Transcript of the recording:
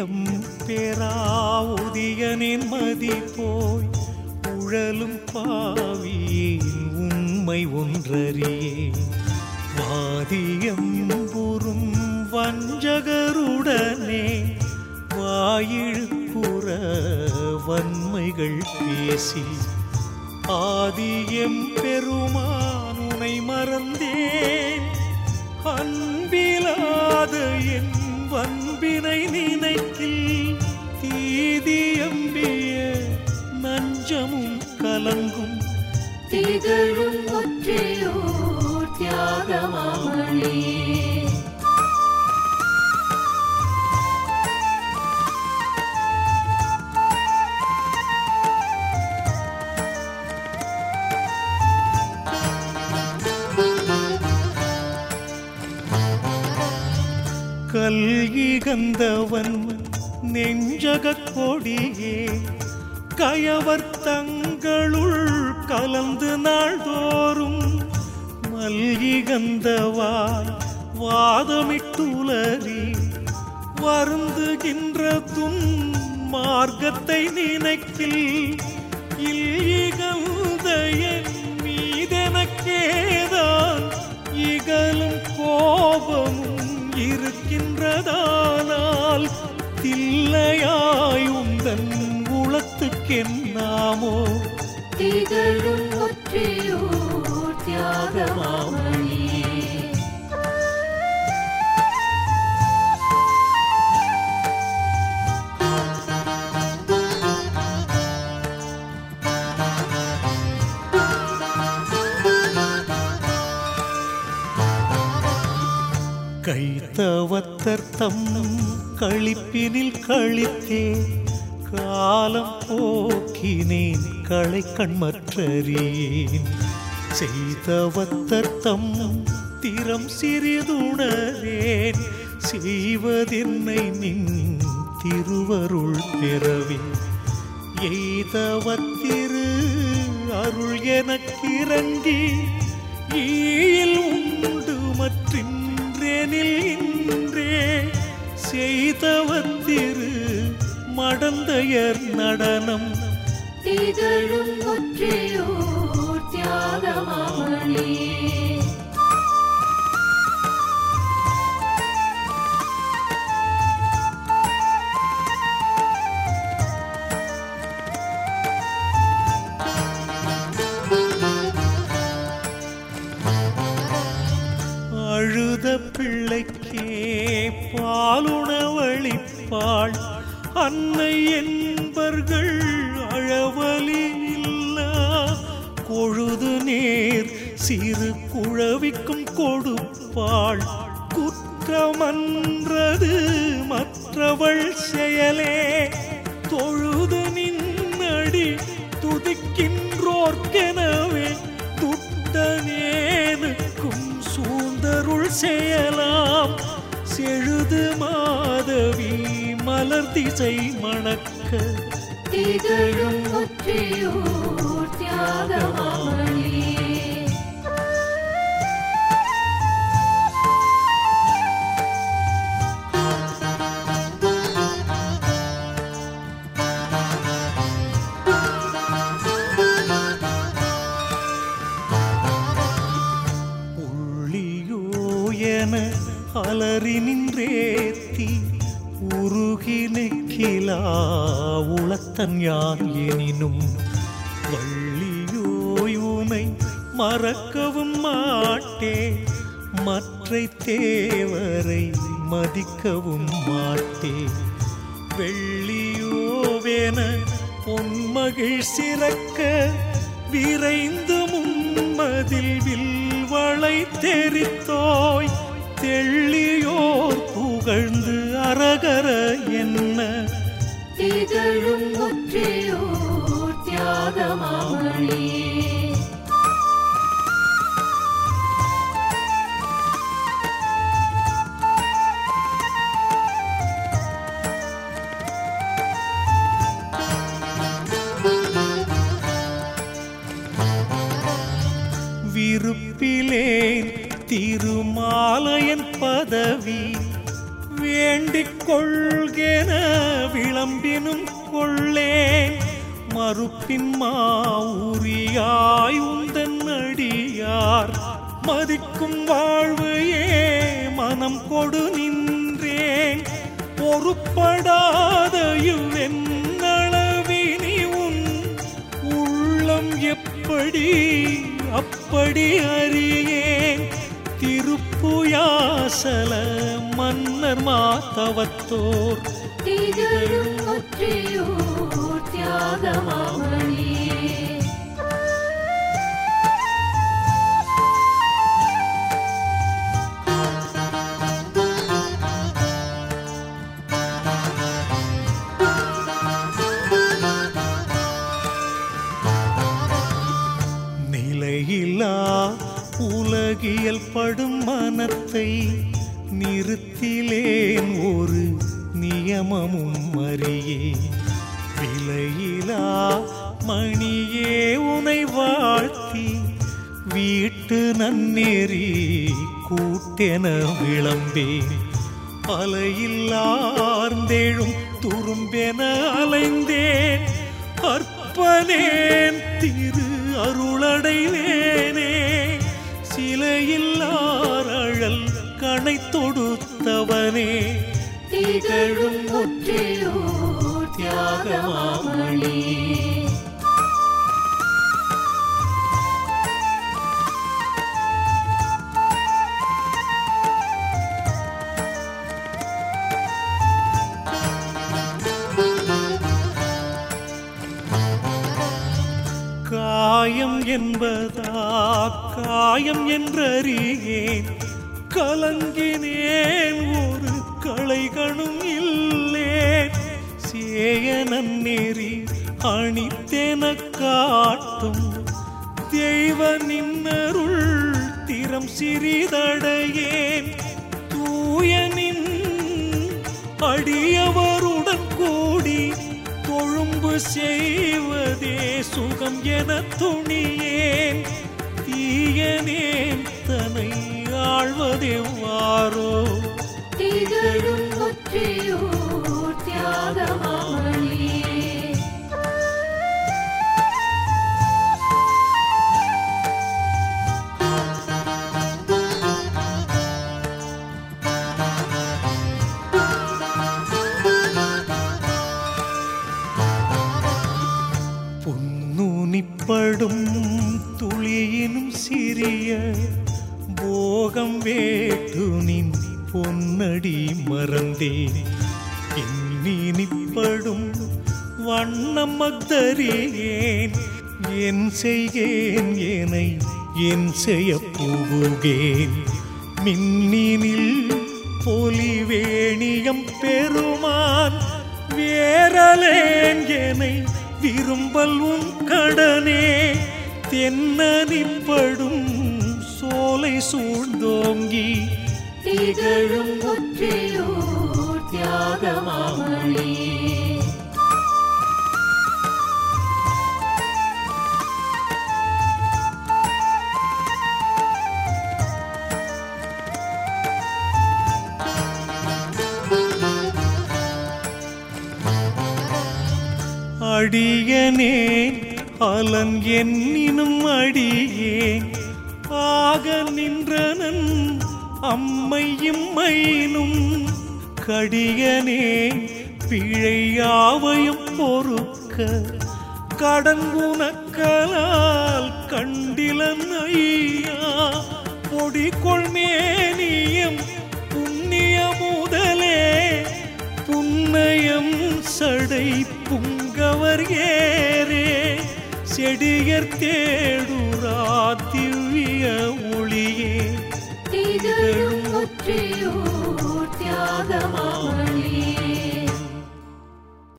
M பேராவுதியனின் மதி போய் உழலும் பாவியின் உண்மை ஒன்றறியே. வாதியம் புறும் வஞ்சகருடனே வாயிழுப்புற வன்மைகள் பேசி. ஆதியம் பெருமானுனை மறந்தேன். அன்பி திகழும் ஒற்றையோர் தியாகமாமணியே கல்கிகந்தவன் நெஞ்சகக் கொடியே கயவர் தங்களுள் கலந்து நாள்தோறும் மல்கிகந்தவாய் வாதமிட்டுலறி வருந்துகின்ற துன் மார்க்கத்தை நினைக்கில் இல்லிகந்த மீதெனக்கேதான் இகலும் கோபமும் இருக்கின்றதானால் தில்லையாயுந்தன் உளத்துக்கென்னாமோ കൈത്തവത്തർത്തം കളിപ്പിനിൽ കളിത്തേ കാലം പോക്കിനേ களை கண்மற்றறியேன். செய்தவத்தர்த்தம் திறம் சிறிதுணரேன். செய்வதென்னை நின் திருவருள் பெறவே எய்தவத்திரு அருள் எனக்கிறங்கி ஈயில் உண்டு மற்றின்றேனில் இன்றே செய்தவத்திரு மடந்தையர் நடனம் திகழும் ஒற்றையோர் தியாகமாமணியே அழுத பிள்ளைக்கே பாலுணவழிப்பாள் அன்னை என்பர்கள் சிறு குழவிக்கும் கொடுப்பாள். குற்றமன்றது மற்றவள் செயலே. தொழுது நின்னடி துதிக்கின்றோர்க்கெனவே துட்டனேனுக்கும் சூந்தருள் செயலாம். செழுது மாதவி மலர் திசை மணக்க. திகழும் ஒற்றையோர் தியாகமாமணியே அலறி நின்றேத்தி உருகி நெக்கிலா உளத்தன் யார் எனினும் வள்ளியோயுமை மறக்கவும் மாட்டே மற்றை தேவரை மதிக்கவும் மாட்டே. வெள்ளியோவேன பொன்மகிழ் சிறக்க விரைந்து மும்மதில் வில்வளை தெரித்தோய் தெள்ளியோர் புகழ்ந்து அரகர என்ன? திகழும் ஒற்றையோர் தியாகமாமணியே திருமாலையன் பதவி வேண்டிக் கொள்கென விளம்பினும் கொள்ளேன். மறுப்பின் மாவுரியாய் உந்தன் அடியார் மதிக்கும் வாழ்வு ஏ மனம் கொடு நின்றேன். பொறுப்படாத இவ்வென்னளவினி உன் உள்ளம் எப்படி அப்படி அறியேன். திருப்புயாசல மன்னர் மாத்தவத்தோர் திகழும் ஒற்றியூர் தியாகமாமணியே உலகியல் படும் மனத்தை நிறுத்திலேன் ஒரு நியமமும் அறியே. விலையிலா மணியே உனை வாழ்த்தி வீட்டு நன்னேறி கூட்டென விளம்பேன். அலையில்லார்ந்தேழும் துரும்பென அலைந்தேன். அற்பனேன் திரு அருளடைவேனே. சிலையில்லார் கணை தொடுத்தவனே. திகழும் ஒற்றியூர் தியாகமாமணி காயம் என்பதா காயம் என்றறியேன். கலங்கினேன் ஒரு களைகளும் இல்லேன் சேயனன் நெறி அணித்தென காட்டும். தெய்வ நின்னருள் திறம் சிறிதடையேன். தூயனின் அடியவர் அன்பு செய்வதே சுகம் என துணியேன். தீயனேன் தனை ஆழ்வதெவ்வாறோ திகழும் மறந்தேன் எண்ணினிப்படும் வண்ணம் மக்தறியேன் என் செய்கேன் ஏனை என் செய்ய புகுகேன். மின்னினில் பொலிவேணியம் பெருமான். வேரலேன் எனை விரும்பல் உன் கடனே. தென்னனிப்படும் சோலை சூழ்ந்தோங்கி திகழும் முற்றிலூர் தியாகமாமணி. அடியனே அலன் என்னும் அடியேன் அம்மை இம்மையினும் கடியனே பிழையாவையும் பொறுக்க கடன் உனக்கலால் கண்டிலன் ஐயா. பொடி கொள்மேனியம் புண்ணிய முதலே புன்னயம் சடை புங்கவர் ஏரே செடியர் தேடுரா திவ்ய ஒளியே. திகழும் ஒற்றியூர் தியாகமாக